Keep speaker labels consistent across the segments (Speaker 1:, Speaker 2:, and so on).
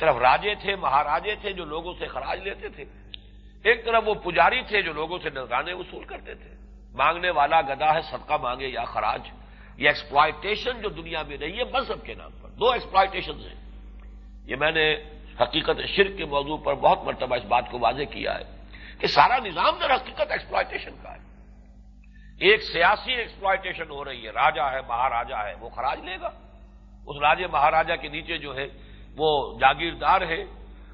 Speaker 1: طرف راجے تھے، مہاراجے تھے جو لوگوں سے خراج لیتے تھے۔ ایک طرف وہ پجاری تھے جو لوگوں سے نذرانے وصول کرتے تھے۔ مانگنے والا گدا ہے، صدقہ مانگے یا خراج۔ یہ ایکسپلائٹیشن جو دنیا میں رہی ہے، مذہب کے نام پر۔ دو ایکسپلائٹیشن ہیں۔ یہ میں نے حقیقت شرک کے موضوع پر بہت مرتبہ اس بات کو واضح کیا ہے کہ سارا نظام در حقیقت ایکسپلائٹیشن کا ہے۔ ایک سیاسی ایکسپلائٹیشن ہو رہی ہے۔ راجا ہے مہاراجا ہے، وہ خراج لے گا۔ اس راجے مہاراجا کے نیچے جو ہے وہ جاگیردار ہے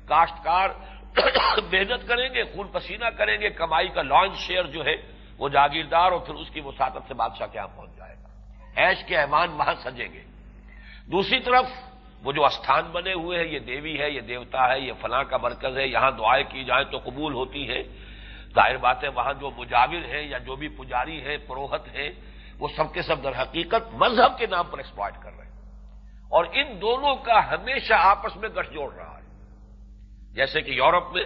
Speaker 1: کاشتکار محنت کریں گے، خون پسینہ کریں گے، کمائی کا لانچ شیئر جو ہے وہ جاگیردار اور پھر اس کی وساطت سے بادشاہ کے یہاں پہنچ جائے گا۔ ایش کے ایمان وہاں سجیں گے۔ دوسری طرف وہ جو استھان بنے ہوئے ہیں، یہ دیوی ہے، یہ دیوتا ہے، یہ فلاں کا مرکز ہے، یہاں دعائیں کی جائیں تو قبول ہوتی ہے ظاہر بات ہے وہاں جو مجاور ہیں یا جو بھی پجاری ہیں، پروہت ہیں، وہ سب کے سب در حقیقت مذہب کے نام پر ایکسپلائٹ کر رہے ہیں۔ اور ان دونوں کا ہمیشہ آپس میں گٹھ جوڑ رہا ہے۔ جیسے کہ یورپ میں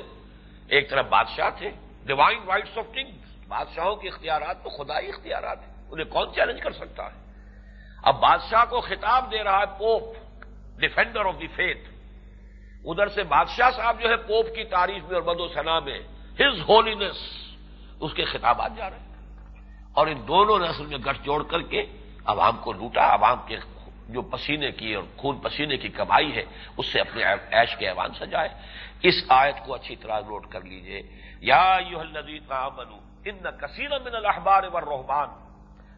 Speaker 1: ایک طرف بادشاہ تھے ڈیوائن رائٹس آف کنگ بادشاہوں کے اختیارات تو خدائی اختیارات ہیں، انہیں کون چیلنج کر سکتا ہے؟ اب بادشاہ کو خطاب دے رہا ہے pope defender of the faith ادھر سے بادشاہ صاحب جو ہے پوپ کی تعریف میں اور بد و سنا میں ہز ہولینس اس کے خطابات جا رہے ہیں۔ اور ان دونوں نسل میں گٹھ جوڑ کر کے عوام کو لوٹا، عوام کے جو پسینے کی اور خون پسینے کی کمائی ہے، اس سے اپنے ایش کے ایوان سجائے۔ اس آیت کو اچھی طرح نوٹ کر لیجیے۔ یا یو الدین بنو ان کثیر من الحبار و روحبان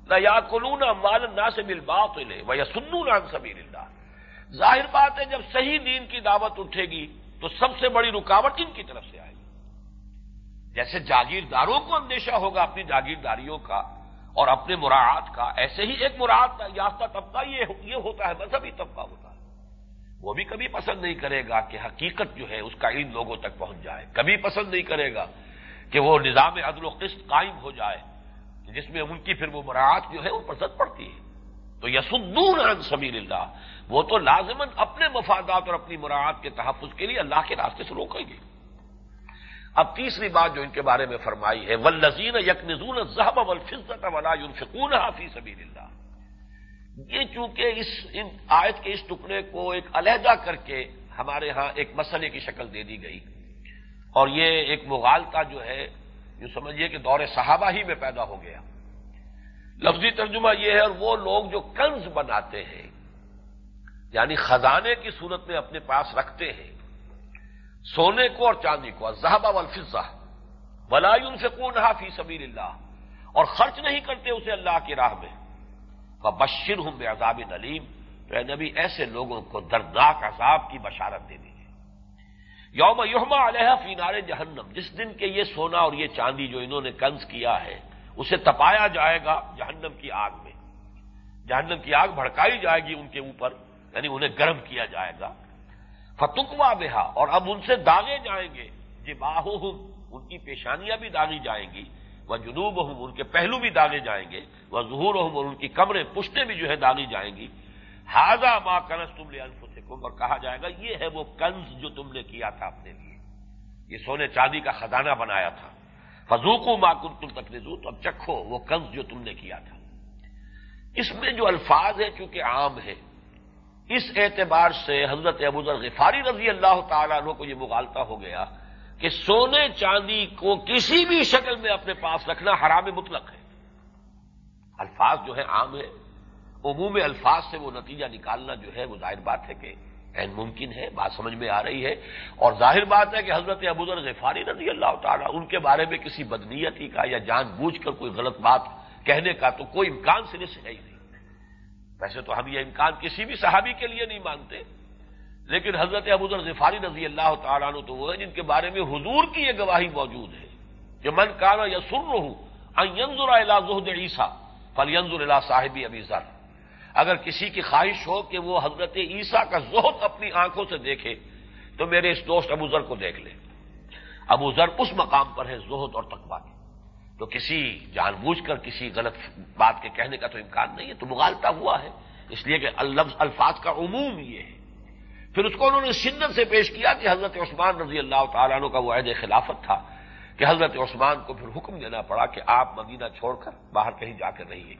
Speaker 1: نہ یا کلون اموال نہ سے مل بات لے یا اللہ۔ ظاہر بات ہے، جب صحیح دین کی دعوت اٹھے گی، تو سب سے بڑی رکاوٹ ان کی طرف سے آئے گی؟ جیسے جاگیرداروں کو اندیشہ ہوگا، اپنی جاگیرداریوں کا اور اپنے مراعات کا، ایسے ہی ایک مراعات یافتہ طبقہ یہ ہوتا ہے، مذہبی طبقہ ہوتا ہے۔ وہ بھی کبھی پسند نہیں کرے گا کہ حقیقت جو ہے اس کا علم لوگوں تک پہنچ جائے۔ کبھی پسند نہیں کرے گا کہ وہ نظام عدل و قسط قائم ہو جائے، جس میں ان کی پھر وہ مراعات جو ہے وہ پسند پڑتی ہے۔ تو یسدون عن سبیل اللہ وہ تو لازمن اپنے مفادات اور اپنی مراعات کے تحفظ کے لیے اللہ کے راستے سے روکیں گے۔ اب تیسری بات جو ان کے بارے میں فرمائی ہے ولزین یکن ذہب ولفظت ولا فکون حافی سبیل اللہ یہ چونکہ اس، ان آیت کے اس ٹکڑے کو ایک علیحدہ کر کے ہمارے ہاں ایک مسئلے کی شکل دے دی گئی۔ اور یہ ایک مغالتا جو ہے جو سمجھیے کہ دور صحابہ ہی میں پیدا ہو گیا۔ لفظی ترجمہ یہ ہے، اور وہ لوگ جو کنز بناتے ہیں یعنی خزانے کی صورت میں اپنے پاس رکھتے ہیں سونے کو اور چاندی کو زہبا والفزہ ولایون سے کون فی سبیل اللہ، اور خرچ نہیں کرتے اسے اللہ کی راہ میں۔ بشر ہوں بے عذاب نلیم تو اے نبی، ایسے لوگوں کو دردناک عذاب کی بشارت دے دیجیے یوم یوما علیہ فینار جہنم۔ جس دن کے یہ سونا اور یہ چاندی جو انہوں نے کنز کیا ہے، اسے تپایا جائے گا جہنم کی آگ میں۔ جہنم کی آگ بھڑکائی جائے گی ان کے اوپر یعنی انہیں گرم کیا جائے گا۔ فتکوا بہا اور اب ان سے داغے جائیں گے۔ جی باہو ان کی پیشانیاں بھی داغی جائیں گی۔ وہ جنوب ہوں ان کے پہلو بھی داغے جائیں گے۔ وہ ظہور ہوں اور ان کی کمریں پشتے بھی جو ہے داغی جائیں گی۔ ہاضا ماں کنس تم لے انفسکم اور کہا جائے گا، یہ ہے وہ کنز جو تم نے کیا تھا اپنے لیے۔ یہ سونے چاندی کا خزانہ بنایا تھا۔ فضوکو ماں کن تم تک تو اب چکھو وہ کنز جو تم نے کیا تھا۔ اس میں جو الفاظ ہے چونکہ عام ہے اس اعتبار سے حضرت ابوذر غفاری رضی اللہ تعالیٰ عنہ کو یہ مغالتا ہو گیا کہ سونے چاندی کو کسی بھی شکل میں اپنے پاس رکھنا حرام مطلق ہے۔ الفاظ جو ہے عام ہے عموم الفاظ سے وہ نتیجہ نکالنا جو ہے وہ ظاہر بات ہے کہ این ممکن ہے، بات سمجھ میں آ رہی ہے۔ اور ظاہر بات ہے کہ حضرت ابوذر غفاری رضی اللہ تعالیٰ ان کے بارے میں کسی بدنیتی کا یا جان بوجھ کر کوئی غلط بات کہنے کا تو کوئی امکان سے نہیں ہے ہی نہیں۔ ویسے تو ہم یہ امکان کسی بھی صحابی کے لیے نہیں مانتے۔ لیکن حضرت ابوذر غفاری رضی اللہ تعالیٰ عنہ تو وہ ہے جن کے بارے میں حضور کی یہ گواہی موجود ہے کہ من کانا یا سن رہوں زہد عیسیٰ فل ینظر اللہ صاحبی ابھی ذر۔ اگر کسی کی خواہش ہو کہ وہ حضرت عیسیٰ کا زہد اپنی آنکھوں سے دیکھے، تو میرے اس دوست ابو ذر کو دیکھ لے۔ ابو ذر اس مقام پر ہے زہد اور تقوا کے تو کسی جان بوجھ کر کسی غلط بات کے کہنے کا تو امکان نہیں ہے، تو مغالتا ہوا ہے۔ اس لیے کہ الفاظ کا عموم یہ ہے۔ پھر اس کو انہوں نے شدت سے پیش کیا کہ حضرت عثمان رضی اللہ تعالیٰ عنہ کا وہ عہد خلافت تھا کہ حضرت عثمان کو پھر حکم دینا پڑا کہ آپ مدینہ چھوڑ کر باہر کہیں جا کر رہیے۔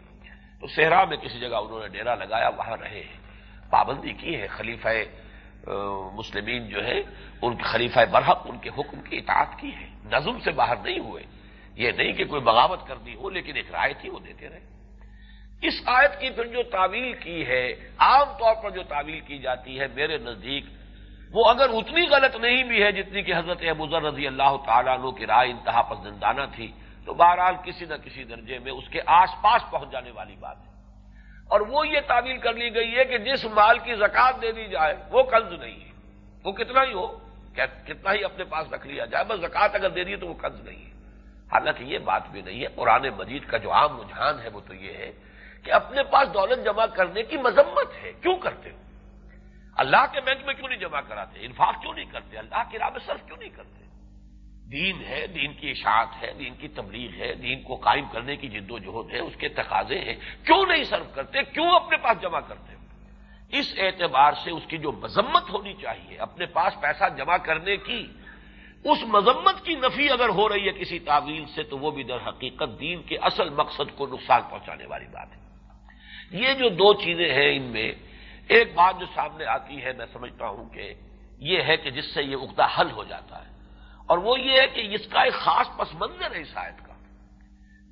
Speaker 1: تو صحرا میں کسی جگہ انہوں نے ڈیرا لگایا، وہاں رہے۔ ہیں پابندی کی ہے، خلیفہ مسلمین جو ہے ان کے خلیفہ برحق ان کے حکم کی اطاعت کی ہے۔ نظم سے باہر نہیں ہوئے۔ یہ نہیں کہ کوئی بغاوت کر دی ہو، لیکن ایک رائے تھی، وہ دیتے رہے۔ اس آیت کی پھر جو تعویل کی ہے، عام طور پر جو تعویل کی جاتی ہے، میرے نزدیک وہ اگر اتنی غلط نہیں بھی ہے جتنی کہ حضرت ابوذر رضی اللہ تعالیٰ عنہ کی رائے انتہا پسندانہ تھی، تو بہرحال کسی نہ کسی درجے میں اس کے آس پاس پہنچ جانے والی بات ہے۔ اور وہ یہ تعویل کر لی گئی ہے کہ جس مال کی زکات دے دی جائے، وہ قرض نہیں ہے۔ وہ کتنا ہی ہو کتنا ہی اپنے پاس رکھ لیا جائے، بس زکات اگر دے دی تو وہ قرض نہیں ہے۔ حالانکہ یہ بات بھی نہیں ہے، قرآن مجید کا جو عام رجحان ہے وہ تو یہ ہے کہ اپنے پاس دولت جمع کرنے کی مذمت ہے۔ کیوں کرتے ہو؟ اللہ کے بینک میں کیوں نہیں جمع کراتے؟ انفاق کیوں نہیں کرتے؟ اللہ کے راہ میں صرف کیوں نہیں کرتے؟ دین ہے، دین کی اشاعت ہے، دین کی تبلیغ ہے، دین کو قائم کرنے کی جد و جہد ہے، اس کے تقاضے ہیں۔ کیوں نہیں صرف کرتے؟ کیوں اپنے پاس جمع کرتے اس اعتبار سے اس کی جو مذمت ہونی چاہیے، اپنے پاس پیسہ جمع کرنے کی اس مذمت کی نفی اگر ہو رہی ہے کسی تعویل سے تو وہ بھی در حقیقت دین کے اصل مقصد کو نقصان پہنچانے والی بات ہے۔ یہ جو دو چیزیں ہیں ان میں، ایک بات جو سامنے آتی ہے، میں سمجھتا ہوں کہ یہ ہے کہ جس سے یہ اقدا حل ہو جاتا ہے۔ اور وہ یہ ہے کہ اس کا ایک خاص پس منظر ہے آیت کا۔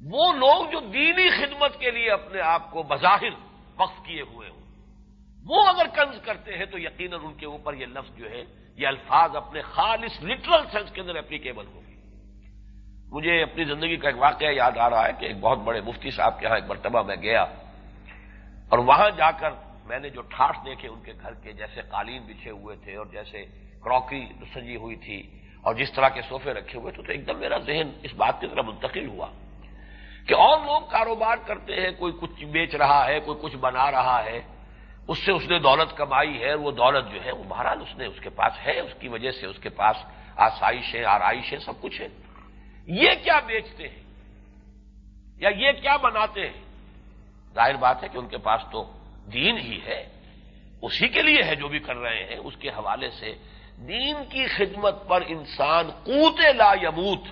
Speaker 1: وہ لوگ جو دینی خدمت کے لیے اپنے آپ کو بظاہر وقف کیے ہوئے ہوں۔ کنز کرتے ہیں تو یقیناً ان کے اوپر یہ لفظ جو ہے، یہ الفاظ اپنے خالص لٹرل سینس کے اندر اپلیکیبل ہوگی مجھے اپنی زندگی کا ایک واقعہ یاد آ رہا ہے کہ ایک بہت بڑے مفتی صاحب کے یہاں ایک مرتبہ میں گیا اور وہاں جا کر میں نے جو ٹھاٹ دیکھے ان کے گھر کے، جیسے قالین بچھے ہوئے تھے اور جیسے کراکری سجی ہوئی تھی اور جس طرح کے صوفے رکھے ہوئے تھے، تو ایک دم میرا ذہن اس بات کی طرح منتقل ہوا کہ اور لوگ کاروبار کرتے ہیں، کوئی کچھ بیچ رہا ہے، کوئی کچھ بنا رہا ہے۔ اس سے اس نے دولت کمائی ہے وہ دولت جو ہے وہ بہرحال اس نے اس کے پاس ہے، اس کی وجہ سے اس کے پاس آسائش ہے آرائش ہے سب کچھ ہے یہ کیا بیچتے ہیں؟ یا یہ کیا بناتے ہیں؟ ظاہر بات ہے کہ ان کے پاس تو دین ہی ہے، اسی کے لیے ہے جو بھی کر رہے ہیں۔ اس کے حوالے سے دین کی خدمت پر انسان قوت لا یموت۔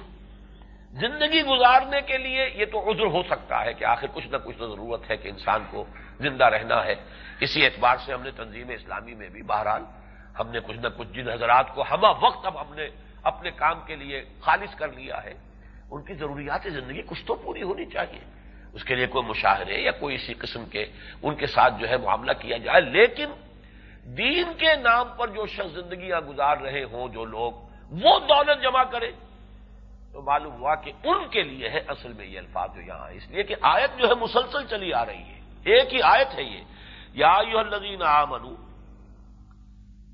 Speaker 1: زندگی گزارنے کے لیے یہ تو عذر ہو سکتا ہے کہ آخر کچھ نہ کچھ تو ضرورت ہے کہ انسان کو زندہ رہنا ہے۔ اسی اعتبار سے ہم نے تنظیم اسلامی میں بھی بہرحال ہم نے کچھ نہ کچھ جن حضرات کو ہما وقت اب ہم نے اپنے کام کے لیے خالص کر لیا ہے، ان کی ضروریات زندگی کچھ تو پوری ہونی چاہیے۔ اس کے لیے کوئی مشاہرے یا کوئی اسی قسم کے ان کے ساتھ جو ہے معاملہ کیا جائے، لیکن دین کے نام پر جو شخص زندگیاں گزار رہے ہوں، جو لوگ، وہ دولت جمع کرے۔ تو معلوم ہوا کہ ان کے لیے ہے اصل میں یہ الفاظ جو یہاں اس لیے کہ آیت جو ہے مسلسل چلی آ رہی ہے۔ ایک ہی آیت ہے یہ۔ یا یو الدین آ منو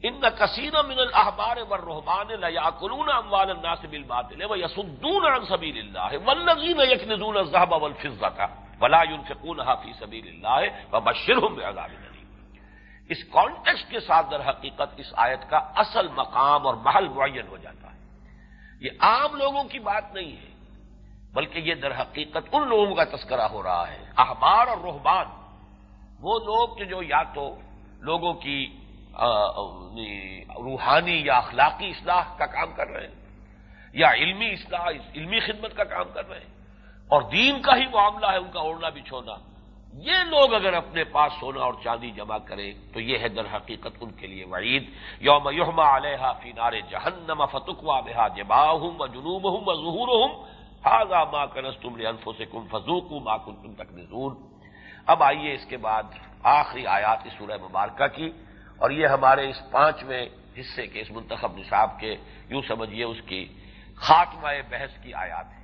Speaker 1: ان کثیر من الحبار و رحمان یا اموال اللہ سے بل بات لے وہ یسدون سبیل اللہ ہے ولزین یک نزول ولا ينفقون فی سبیل اللہ و بشرهم بعذاب اس کانٹیکسٹ کے ساتھ در حقیقت اس آیت کا اصل مقام اور محل معین ہو جاتا ہے۔ یہ عام لوگوں کی بات نہیں ہے، بلکہ یہ در حقیقت ان لوگوں کا تذکرہ ہو رہا ہے۔ احبار اور روحبان وہ لوگ جو یا تو لوگوں کی یعنی روحانی یا اخلاقی اصلاح کا کام کر رہے ہیں، یا علمی اصلاح، علمی خدمت کا کام کر رہے ہیں، اور دین کا ہی معاملہ ہے، ان کا اوڑھنا بچھونا۔ یہ لوگ اگر اپنے پاس سونا اور چاندی جمع کریں تو یہ ہے در حقیقت ان کے لیے وعید۔ یوم یوما علیہ فی نار جہنم فتکوا بہا جبا ہوں و جنوب ہوں و ظہور ہوں ہاضا ماں کنس تم نے انفو سے کم فضوق ماں کن تم تک اب آئیے اس کے بعد آخری آیات اس سورہ مبارکہ کی۔ اور یہ ہمارے اس پانچویں حصے کے اس منتخب نصاب کے، یوں سمجھیے اس کی خاتمہ بحث کی آیات ہے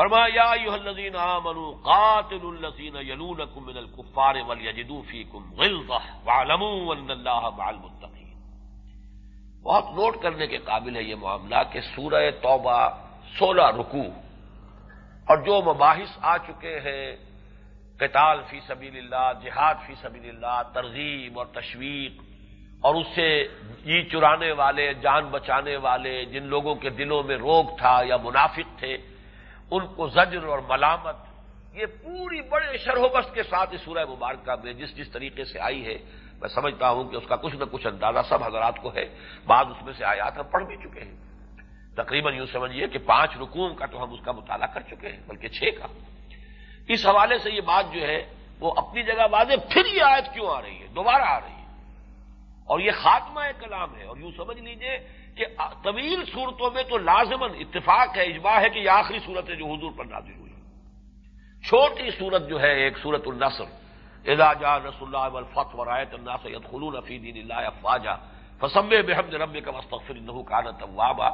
Speaker 1: فرمایا الذین آمنوا قاتلوا الذین یلونکم من الكفار ولیجدوا فیکم غلظہ واعلموا ان اللہ مع المتقین. بہت نوٹ کرنے کے قابل ہے یہ معاملہ کہ سورہ توبہ سولہ رکوع اور جو مباحث آ چکے ہیں، قتال فی سبیل اللہ، جہاد فی سبیل اللہ، ترغیب اور تشویق، اور اس سے جی چرانے والے، جان بچانے والے، جن لوگوں کے دلوں میں روگ تھا یا منافق تھے ان کو زجر اور ملامت، یہ پوری بڑے شرح بست کے ساتھ اس سورہ مبارکہ میں جس جس طریقے سے آئی ہے، میں سمجھتا ہوں کہ اس کا کچھ نہ کچھ اندازہ سب حضرات کو ہے۔ بعد اس میں سے آیات ہم پڑھ بھی چکے ہیں۔ تقریباً یوں سمجھیے کہ پانچ رکوم کا تو ہم اس کا مطالعہ کر چکے ہیں، بلکہ چھ کا۔ اس حوالے سے یہ بات جو ہے، وہ اپنی جگہ واضح، پھر یہ آیت کیوں آ رہی ہے؟ دوبارہ آ رہی ہے۔ اور یہ خاتمہ کلام ہے، اور یوں سمجھ لیجیے کہ طویل صورتوں میں تو لازمن اتفاق ہے، اجماع ہے کہ یہ آخری صورت ہے جو حضور پر نازل ہوئی۔ چھوٹی صورت جو ہے ایک صورت النصر۔ اذا جا رسول اللہ والفتح ورایت الناس يدخلون فی دین اللہ افواجا فسمے بحمد رب کا مستغفر انه كان توابا۔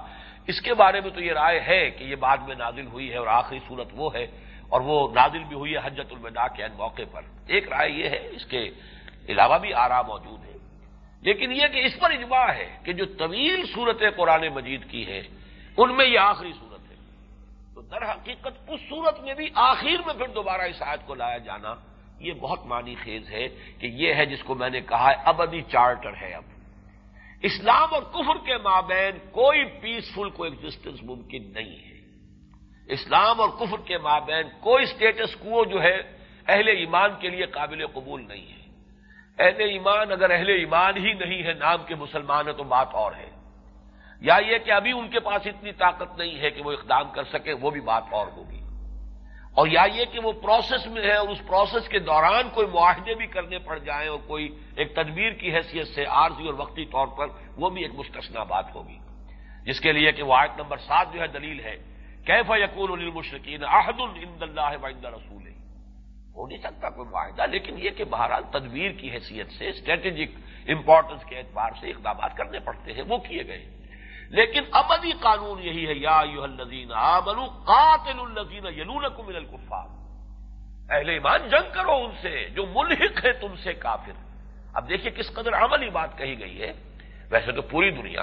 Speaker 1: اس کے بارے میں تو یہ رائے ہے کہ یہ بعد میں نازل ہوئی ہے اور آخری صورت وہ ہے اور وہ نازل بھی ہوئی ہے حجت الوداع کے موقع پر۔ ایک رائے یہ ہے، اس کے علاوہ بھی آرا موجود ہے لیکن یہ کہ اس پر اجماع ہے کہ جو طویل صورتیں قرآن مجید کی ہیں ان میں یہ آخری صورت ہے۔ تو در حقیقت اس صورت میں بھی آخر میں پھر دوبارہ اس آیت کو لایا جانا، یہ بہت معنی خیز ہے کہ یہ ہے جس کو میں نے کہا ہے ابدی چارٹر ہے اب۔ اسلام اور کفر کے مابین کوئی پیسفل کو ایگزٹنس ممکن نہیں ہے۔ اسلام اور کفر کے مابین کوئی اسٹیٹس کو جو ہے، اہل ایمان کے لیے قابل قبول نہیں ہے۔ اہل ایمان اگر اہل ایمان ہی نہیں ہے نام کے مسلمان ہے تو بات اور ہے۔ یا یہ کہ ابھی ان کے پاس اتنی طاقت نہیں ہے کہ وہ اقدام کر سکے وہ بھی بات اور ہوگی۔ اور یا یہ کہ وہ پروسیس میں ہے اور اس پروسیس کے دوران کوئی معاہدے بھی کرنے پڑ جائیں اور کوئی ایک تدبیر کی حیثیت سے عارضی اور وقتی طور پر وہ بھی ایک مستثنا بات ہوگی۔ جس کے لیے کہ وہ آیت نمبر سات جو ہے دلیل ہے، کیف یقول المشرقین عہد الند اللہ وند رسول ہو نہیں سکتا کوئی معاہدہ، لیکن یہ کہ بہرحال تدبیر کی حیثیت سے اسٹریٹجک امپورٹنس کے اعتبار سے اقدامات کرنے پڑتے ہیں، وہ کیے گئے لیکن ابدی قانون یہی ہے، یا یو الزین آمنو قاتل الزین یلون من الکفار۔ اہل ایمان، جنگ کرو ان سے، جو ملحق ہے تم سے کافر۔ اب دیکھیے کس قدر عملی بات کہی گئی ہے۔ ویسے تو پوری دنیا،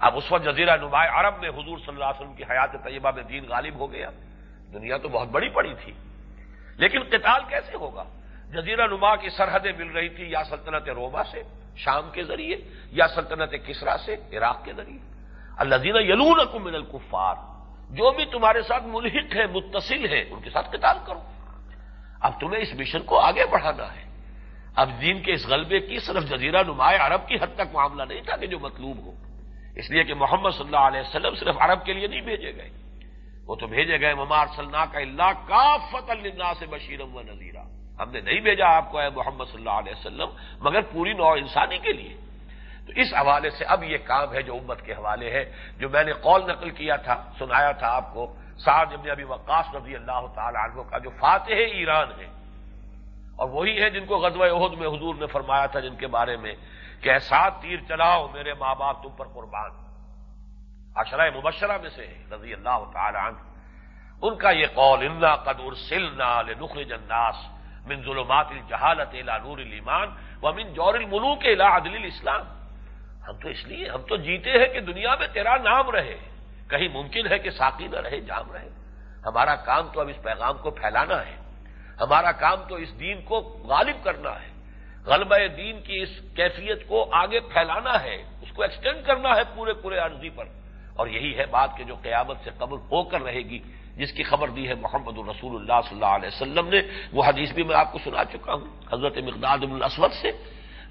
Speaker 1: اب اس وقت جزیرہ نمایاں عرب میں حضور صلی اللہ علیہ وسلم کی حیات طیبہ میں دین غالب ہو گیا۔ دنیا تو بہت بڑی پڑی تھی۔ لیکن قتال کیسے ہوگا؟ جزیرہ نما کی سرحدیں مل رہی تھی یا سلطنت روما سے، شام کے ذریعے، یا سلطنت کسرا سے، عراق کے ذریعے؟ اللہ دینا یلون من الکفار، جو بھی تمہارے ساتھ ملحق ہے متصل ہے ان کے ساتھ قتال کرو۔ اب تمہیں اس مشن کو آگے بڑھانا ہے۔ اب دین کے اس غلبے کی صرف جزیرہ نمایاں عرب کی حد تک معاملہ نہیں تھا کہ جو مطلوب ہو۔ اس لیے کہ محمد صلی اللہ علیہ وسلم صرف عرب کے لیے نہیں بھیجے گئے۔ وہ تو بھیجے گئے ممار صلی کا اللہ کافت اللہ سے بشیرم و نذیرہ ہم نے نہیں بھیجا آپ کو اے محمد صلی اللہ علیہ وسلم، مگر پوری نو انسانی کے لیے۔ تو اس حوالے سے اب یہ کام ہے جو امت کے حوالے ہے، جو میں نے قول نقل کیا تھا، سنایا تھا آپ کو۔ سعد ابن ابھی وقاص رضی اللہ تعالی عنہ کا جو فاتح ایران ہے، اور وہی ہے جن کو غزوہ عہد میں حضور نے فرمایا تھا جن کے بارے میں کہ سات تیر چلاؤ، میرے ماں باپ تم پر قربان۔ اشرۂ مبشرہ میں سے رضی اللہ تعالی عنہ۔ ان کا یہ قول، انا قدر سلنا نخرج الناس من ظلمات الجہالت الى نور الایمان ومن جور الملوک الى عدل الاسلام ہم تو اس لیے، ہم تو جیتے ہیں کہ دنیا میں تیرا نام رہے۔ کہیں ممکن ہے کہ ساقی نہ رہے، جام رہے۔ ہمارا کام تو اب اس پیغام کو پھیلانا ہے۔ ہمارا کام تو اس دین کو غالب کرنا ہے۔ غلبہ دین کی اس کیفیت کو آگے پھیلانا ہے۔ اس کو ایکسٹینڈ کرنا ہے پورے پورے عرضی پر۔ اور یہی ہے بات کہ جو قیامت سے قبل ہو کر رہے گی، جس کی خبر دی ہے محمد الرسول اللہ صلی اللہ علیہ وسلم نے، وہ حدیث بھی میں آپ کو سنا چکا ہوں، حضرت مقداد الاسود سے۔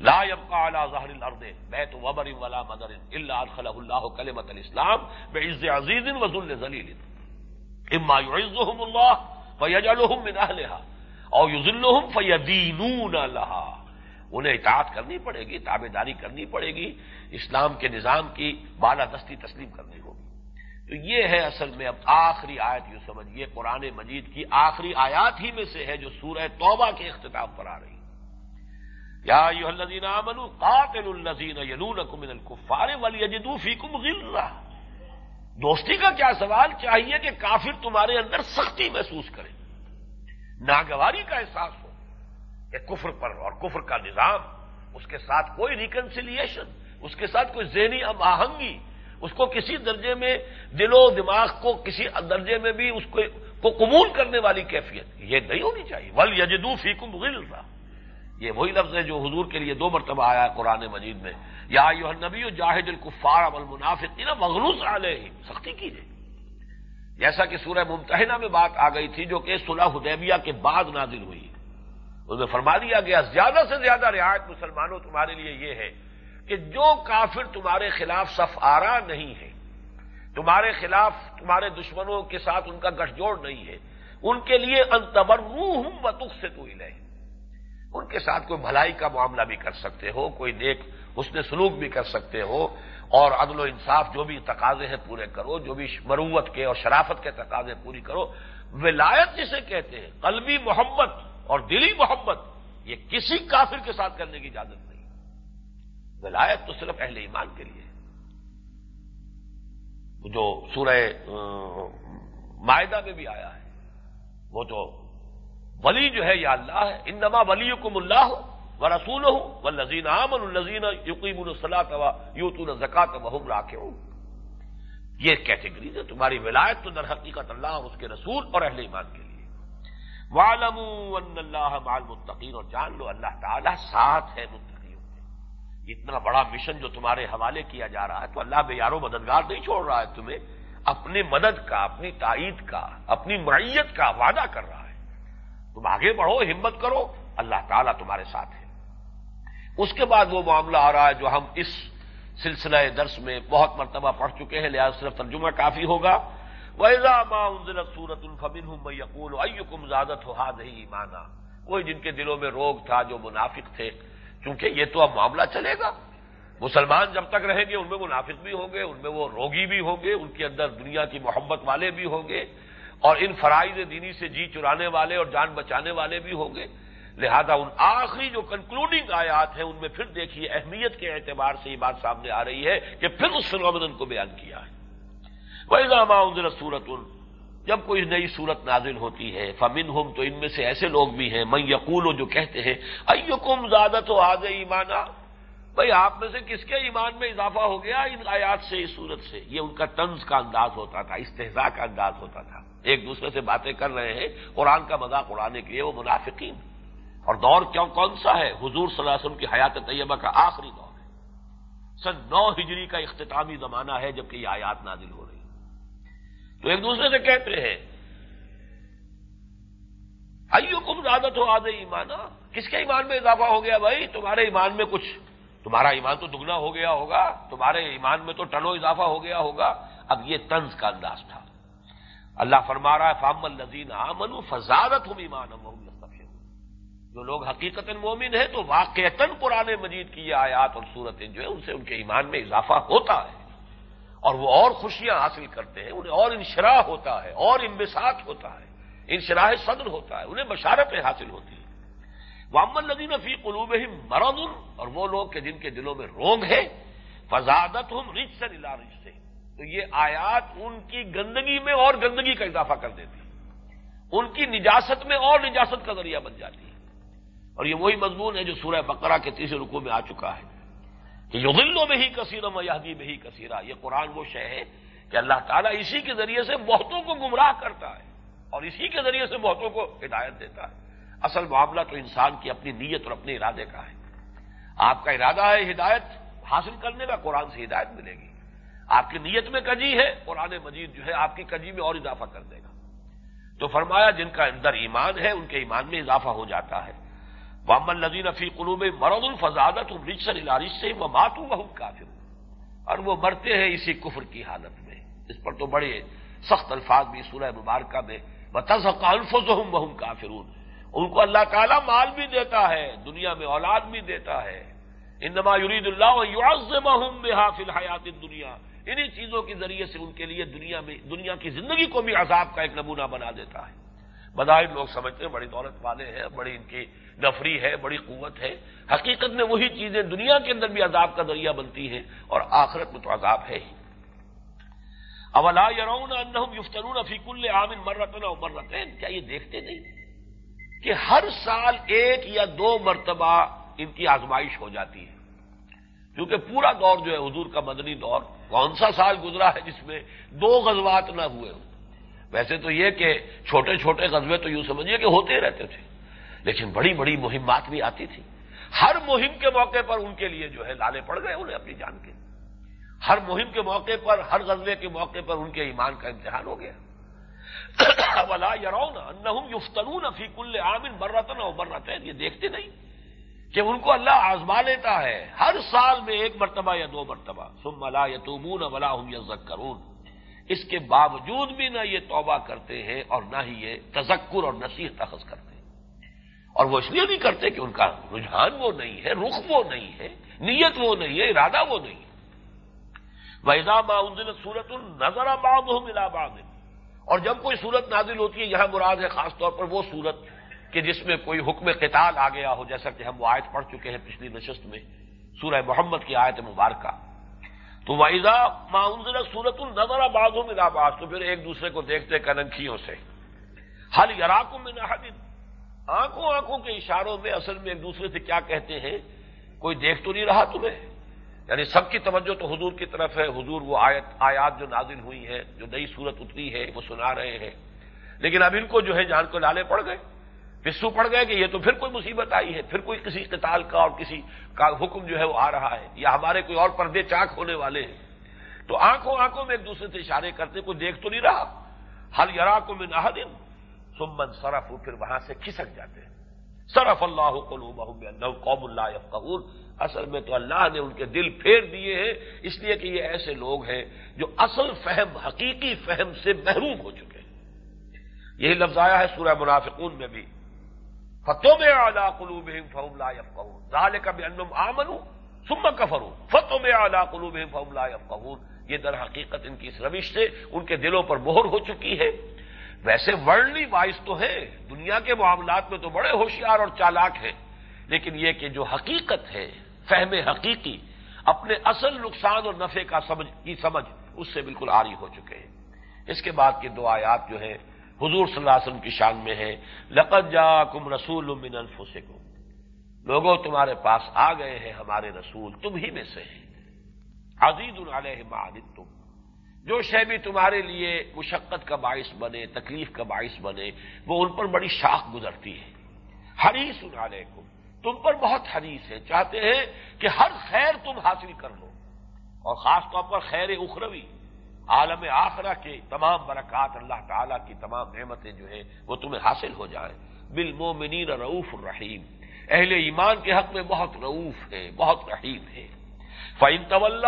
Speaker 1: لا يبقى على ظهر الارض بيت وبر ولا مدر الا ادخله الله كلمه الاسلام بعز عزيز وذل ذليل اما يعزهم الله فيجعلهم من اهلها او يذلهم فيدينون لها انہیں اطاعت کرنی پڑے گی، تابے داری کرنی پڑے گی، اسلام کے نظام کی بالا دستی تسلیم کرنی ہوگی۔ تو یہ ہے اصل میں اب آخری آیت یوں سمجھیے قرآن مجید کی آخری آیات ہی میں سے ہے جو سورہ توبہ کے اختتام پر آ رہی۔ یا الذین آمنوا قاتل الذین یلونکم من الکفار ولیجدوا فیکم غلہ۔ دوستی کا کیا سوال؟ چاہیے کہ کافر تمہارے اندر سختی محسوس کرے۔ ناگواری کا احساس ہو۔ کہ کفر پر اور کفر کا نظام، اس کے ساتھ کوئی ریکنسیلیشن اس کے ساتھ کوئی ذہنی اب آہنگی، اس کو کسی درجے میں دل و دماغ کو کسی درجے میں بھی اس کو قبول کرنے والی کیفیت، یہ نہیں ہونی چاہیے۔ ول یجدو فیکم غلہ یہ وہی لفظ ہے جو حضور کے لیے دو مرتبہ آیا قرآن مجید میں۔ یا یو نبی جاہد الکفار اب المنافق نا علیہ سختی کیجیے جیسا کہ سورہ ممتحنہ میں بات آ گئی تھی جو کہ صلح حدیبیہ کے بعد نازل ہوئی۔ اس میں فرما دیا گیا زیادہ سے زیادہ رعایت مسلمانوں تمہارے لیے یہ ہے کہ جو کافر تمہارے خلاف صف آرا نہیں ہے، تمہارے خلاف تمہارے دشمنوں کے ساتھ ان کا گٹھ جوڑ نہیں ہے، ان کے لیے انتبر منہ سے تو ہی ان کے ساتھ کوئی بھلائی کا معاملہ بھی کر سکتے ہو، کوئی نیک اس نے سلوک بھی کر سکتے ہو، اور عدل و انصاف جو بھی تقاضے ہیں پورے کرو، جو بھی مروت کے اور شرافت کے تقاضے پوری کرو۔ ولایت جسے کہتے ہیں، قلبی محبت۔ اور دلی محبت، یہ کسی کافر کے ساتھ کرنے کی اجازت نہیں۔ ولایت تو صرف اہل ایمان کے لیے۔ جو سورہ معاہدہ میں بھی آیا ہے، وہ تو ولی جو ہے، یا اللہ ہے ان نما ولی کم اللہ و رسول ہوں و لذین عامن الزین یقین الصلاۃ یوت الزکات وحم راکے ہوں یہ کیٹیگری ہے، تمہاری ولایت تو در حقیقت اللہ اس کے رسول اور اہل ایمان کے۔ والم اللہ مال متقین اور جان لو، اللہ تعالیٰ ساتھ ہے متقیوں کے۔ اتنا بڑا مشن جو تمہارے حوالے کیا جا رہا ہے، تو اللہ بے یارو مددگار نہیں چھوڑ رہا ہے، تمہیں اپنی مدد کا، اپنی تائید کا، اپنی معیت کا وعدہ کر رہا ہے۔ تم آگے بڑھو، ہمت کرو، اللہ تعالیٰ تمہارے ساتھ ہے۔ اس کے بعد وہ معاملہ آ رہا ہے جو ہم اس سلسلہ درس میں بہت مرتبہ پڑھ چکے ہیں، لہٰذا صرف ترجمہ کافی ہوگا۔ ویزا ماں سورت الفبن ہوں میں یقول کم زیادت ہو ہاد ہی مانا کوئی جن کے دلوں میں روگ تھا جو منافق تھے کیونکہ یہ تو اب معاملہ چلے گا۔ مسلمان جب تک رہیں گے، ان میں منافق بھی ہوں گے، ان میں وہ روگی بھی ہوں گے، ان کے اندر دنیا کی محبت والے بھی ہوں گے اور ان فرائض دینی سے جی چرانے والے اور جان بچانے والے بھی ہوں گے۔ لہذا ان آخری جو کنکلوڈنگ آیات ہیں، ان میں پھر دیکھیے اہمیت کے اعتبار سے یہ بات سامنے آ رہی ہے کہ پھر اس فنومن کو بیان کیا ہے۔ وہی سورت ان جب کوئی نئی صورت نازل ہوتی ہے فمن ہم تو ان میں سے ایسے لوگ بھی ہیں میں یقول جو کہتے ہیں ایکم زیادہ تو آج ایمانا بھائی، آپ میں سے کس کے ایمان میں اضافہ ہو گیا ان آیات سے، اس صورت سے؟ یہ ان کا طنز کا انداز ہوتا تھا استحزا کا انداز ہوتا تھا۔ ایک دوسرے سے باتیں کر رہے ہیں، قرآن کا مذاق اڑانے کے لیے وہ منافقین۔ اور دور کیوں، کون سا ہے؟ حضور صلی اللہ علیہ وسلم کی حیات طیبہ کا آخری دور ہے۔ سن نو ہجری کا اختتامی زمانہ ہے، جبکہ یہ آیات نازل ہو رہی تو ایک دوسرے سے کہتے ہیں ایو کم زیادت ہو آدھے ایمانا ہاں؟ کس کے ایمان میں اضافہ ہو گیا بھائی؟ تمہارے ایمان میں کچھ، تمہارا ایمان تو دگنا ہو گیا ہوگا، تمہارے ایمان میں تو ٹنو اضافہ ہو گیا ہوگا۔ اب یہ طنز کا انداز تھا۔ اللہ فرما رہا ہے فام الزین آمن فضادت ہوں ایمان جو لوگ حقیقت مومن ہیں تو واقع پرانے مجید کی یہ آیات اور صورتیں جو ہے ان سے ان کے ایمان میں اضافہ ہوتا ہے۔ اور وہ اور خوشیاں حاصل کرتے ہیں، انہیں اور انشراح ہوتا ہے، اور انبساط ہوتا ہے، انشراح صدر ہوتا ہے، انہیں بشارتیں حاصل ہوتی ہیں۔ وامن ندین فی قلوب ہی مرد اور وہ لوگ کہ جن کے دلوں میں روگ ہے فضادت ہم رچ سے نلا رچ سے تو یہ آیات ان کی گندگی میں اور گندگی کا اضافہ کر دیتی ان کی نجاست میں اور نجاست کا ذریعہ بن جاتی ہے اور یہ وہی مضمون ہے جو سورہ بقرہ کے تیسرے رکو میں آ چکا ہے۔ یغلوں میں ہی کثیرم یادی میں ہی کثیرہ یہ قرآن وہ شے ہے کہ اللہ تعالیٰ اسی کے ذریعے سے بہتوں کو گمراہ کرتا ہے اور اسی کے ذریعے سے بہتوں کو ہدایت دیتا ہے۔ اصل معاملہ تو انسان کی اپنی نیت اور اپنے ارادے کا ہے۔ آپ کا ارادہ ہے ہدایت حاصل کرنے کا قرآن سے ہدایت ملے گی۔ آپ کی نیت میں کجی ہے، قرآن مجید جو ہے آپ کی کجی میں اور اضافہ کر دے گا۔ تو فرمایا جن کا اندر ایمان ہے، ان کے ایمان میں اضافہ ہو جاتا ہے۔ محمد نظیر فی قلوب مرد الفضادت رچر الارش سے وہ ماتو بہت کافر اور وہ مرتے ہیں اسی کفر کی حالت میں۔ اس پر تو بڑے سخت الفاظ بھی سورہ مبارکہ میں بتز الفظم بہم کافرون ان کو اللہ تعالیٰ مال بھی دیتا ہے، دنیا میں اولاد بھی دیتا ہے۔ انما یرید اللہ یعظمہم بہا فی الحیات دنیا انہی چیزوں کے ذریعے سے ان کے لیے دنیا میں، دنیا کی زندگی کو بھی عذاب کا ایک نمونہ بنا دیتا ہے۔ بدائر لوگ سمجھتے ہیں، بڑی دولت والے ہیں، بڑی ان کی نفری ہے، بڑی قوت ہے۔ حقیقت میں وہی چیزیں دنیا کے اندر بھی عذاب کا ذریعہ بنتی ہیں اور آخرت میں تو عذاب ہے ہی۔ اولا یرون انہم یفترون فیق عامن مرتن اور مرتن کیا یہ دیکھتے نہیں؟ کہ ہر سال ایک یا دو مرتبہ ان کی آزمائش ہو جاتی ہے۔ کیونکہ پورا دور جو ہے، حضور کا مدنی دور، کون سا سال گزرا ہے جس میں دو غزوات نہ ہوئے ہوں؟ ویسے تو یہ کہ چھوٹے چھوٹے غزبے تو یوں سمجھیے کہ ہوتے رہتے تھے۔ لیکن بڑی بڑی مہمات بھی آتی تھی۔ ہر مہم کے موقع پر ان کے لیے جو ہے لالے پڑ گئے انہیں اپنی جان کے۔ ہر مہم کے موقع پر، ہر غزبے کے موقع پر ان کے ایمان کا امتحان ہو گیا۔ ولا یارون یفتنون فیق عامن برتن اور برتن یہ دیکھتے نہیں کہ ان کو اللہ آزما لیتا ہے۔ ہر سال میں ایک مرتبہ یا دو مرتبہ۔ سم ملا یتومون ولا ہوں یزک اس کے باوجود بھی نہ یہ توبہ کرتے ہیں اور نہ ہی یہ تذکر اور نصیح تخص کرتے ہیں۔ اور وہ اس لیے نہیں کرتے کہ ان کا رجحان وہ نہیں ہے، رخ وہ نہیں ہے، نیت وہ نہیں ہے، ارادہ وہ نہیں ہے۔ ویزا باؤن سورت النظر آباد ہو ملا باد اور جب کوئی صورت نازل ہوتی ہے، یہاں مراد ہے خاص طور پر وہ صورت کہ جس میں کوئی حکم قتال آ گیا ہو، جیسا کہ ہم وہ آیت پڑھ چکے ہیں پچھلی نشست میں، سورہ محمد کی آیت مبارکہ۔ تو ویزا معاون سورت النظر آباد ہو ملا باز تو پھر ایک دوسرے کو دیکھتے کننکھیوں سے۔ حل یراکوں میں نہ آنکھوں آنکھوں کے اشاروں میں اصل میں ایک دوسرے سے کیا کہتے ہیں؟ کوئی دیکھ تو نہیں رہا تمہیں؟ یعنی سب کی توجہ تو حضور کی طرف ہے، حضور وہ آیت، آیات جو نازل ہوئی ہے جو نئی صورت اتری ہے، وہ سنا رہے ہیں۔ لیکن اب ان کو جو ہے جان کو لالے پڑ گئے۔ پسو پڑ گئے کہ یہ تو پھر کوئی مصیبت آئی ہے، پھر کوئی کسی قتال کا اور کسی کا حکم جو ہے وہ آ رہا ہے، یا ہمارے کوئی اور پردے چاک ہونے والے ہیں۔ تو آنکھوں آنکھوں میں ایک دوسرے سے اشارے کرتے، کوئی دیکھ تو نہیں رہا۔ ہل یار کو میں نہ دن سمن سرف پھر وہاں سے کھسک جاتے ہیں۔ سرف اللہ قوم اللہ قبول اصل میں تو اللہ نے ان کے دل پھیر دیے ہیں، اس لیے کہ یہ ایسے لوگ ہیں جو اصل فہم، حقیقی فہم سے محروم ہو چکے ہیں۔ یہی لفظ آیا ہے سورہ منافقون میں بھی۔ فتو میں اعلیٰ قلوب فہم لا قبول ظال کا بھی انم آمن سم کفر فتو میں اعلیٰ قلوب فہم لا قبول یہ در حقیقت ان کی اس روش سے ان کے دلوں پر مہر ہو چکی ہے۔ ویسے ورلڈلی وائز تو ہے، دنیا کے معاملات میں تو بڑے ہوشیار اور چالاک ہیں، لیکن یہ کہ جو حقیقت ہے، فہم حقیقی، اپنے اصل نقصان اور نفے کا سمجھ، کی سمجھ، اس سے بالکل آری ہو چکے ہیں۔ اس کے بعد کی دو آیات جو ہے حضور صلی اللہ علیہ وسلم کی شان میں ہے۔ لقت جا کم رسول من انفسکم۔ لوگوں تمہارے پاس آ گئے ہیں ہمارے رسول، تم ہی میں سے ہیں۔ عزیز علیہ معدد تم جو شے بھی تمہارے لیے مشقت کا باعث بنے، تکلیف کا باعث بنے، وہ ان پر بڑی شاخ گزرتی ہے۔ حریص علیکم۔ تم پر بہت حریص ہے چاہتے ہیں کہ ہر خیر تم حاصل کر لو۔ اور خاص طور پر خیر اخروی۔ عالم آخرہ کے تمام برکات اللہ تعالی کی تمام نعمتیں جو ہیں وہ تمہیں حاصل ہو جائیں۔ بالمومنین رعوف الرحیم۔ اہل ایمان کے حق میں بہت رعوف ہے بہت رحیم ہے فعین طول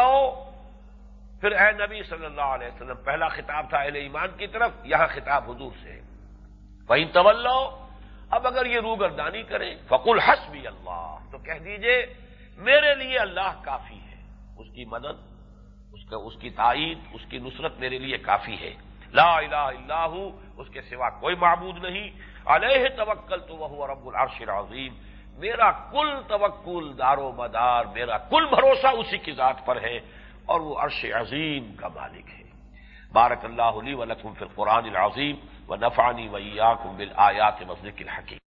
Speaker 1: پھر اے نبی صلی اللہ علیہ وسلم، پہلا خطاب تھا اہل ایمان کی طرف، یہاں خطاب حضور سے فعین طول اب اگر یہ روگردانی کریں فکل حس بھی اللہ تو کہہ دیجیے، میرے لیے اللہ کافی ہے، اس کی مدد اس کا اس کی تائید، اس کی نصرت میرے لیے کافی ہے۔ لا الہ الا ہوں اس کے سوا کوئی معبود نہیں۔ علیہ توکل تو وہ رب العرش العظیم۔ میرا کل توکل دار و مدار، میرا کل بھروسہ اسی کی ذات پر ہے۔ اور وہ عرش عظیم کا مالک ہے۔ بارک اللہ علی ولکم فی القرآن العظیم و نفانی ویا کم بل آیات مسجد الحکیم۔